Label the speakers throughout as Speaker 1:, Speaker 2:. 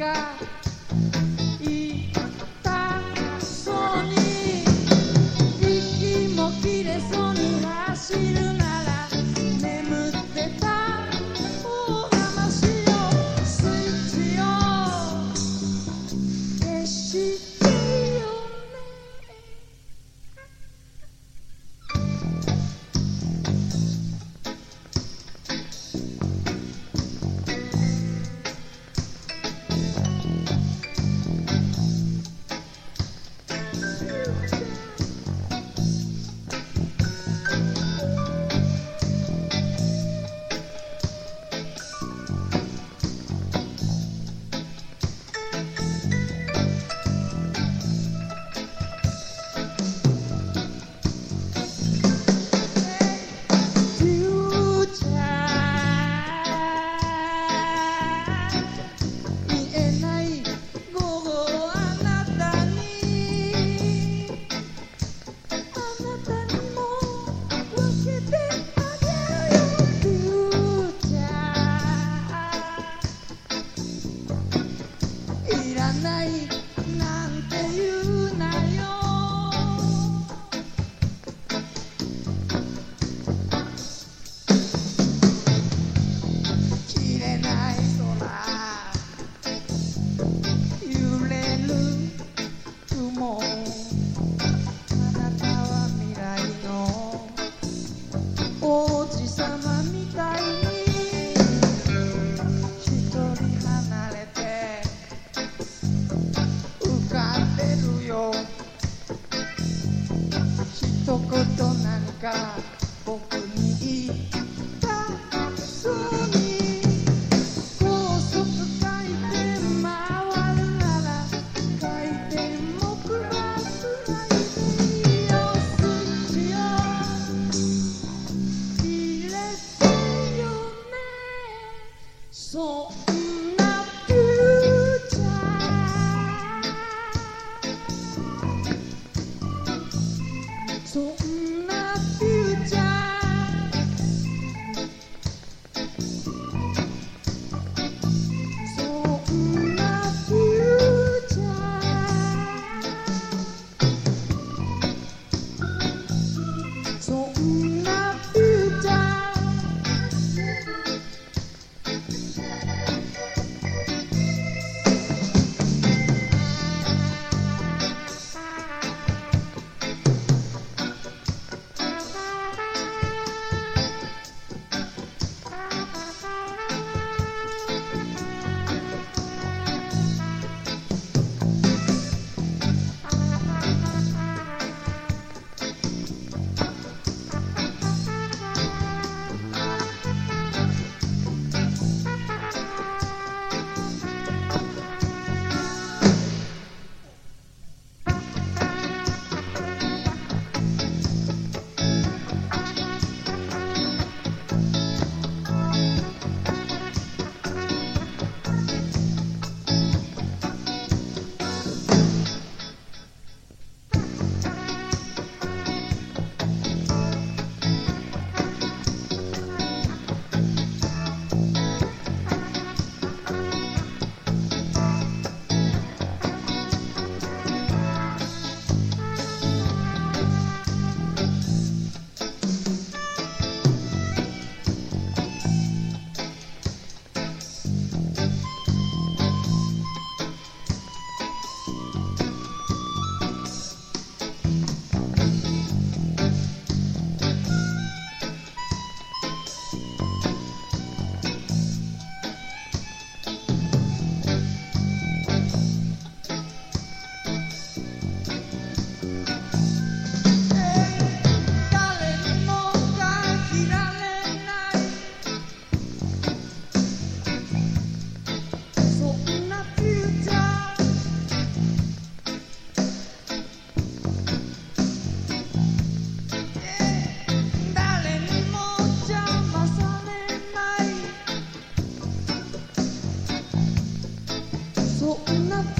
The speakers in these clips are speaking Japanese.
Speaker 1: God. sou そん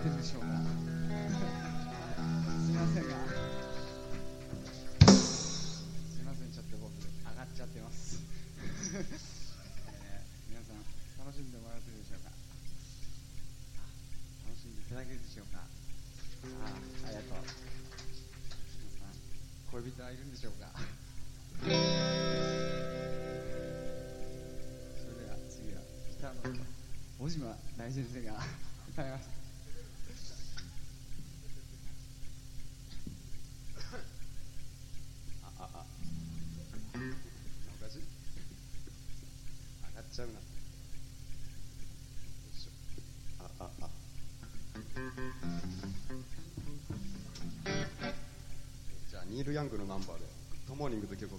Speaker 1: でいただけてるでしょうか。すいませんが。すいませんちょっと僕上がっちゃってます、えー皆さん楽しんでもらえてるでしょうか。楽しんでいただけるでしょうか。あありがとう。皆さん恋人はいるんでしょうか。それでは次はギターの小島大先生が歌います。
Speaker 2: 上がっちゃうなよいしょあああじゃあニール・ヤングのナンバーで「グッドモーニング」という曲を聴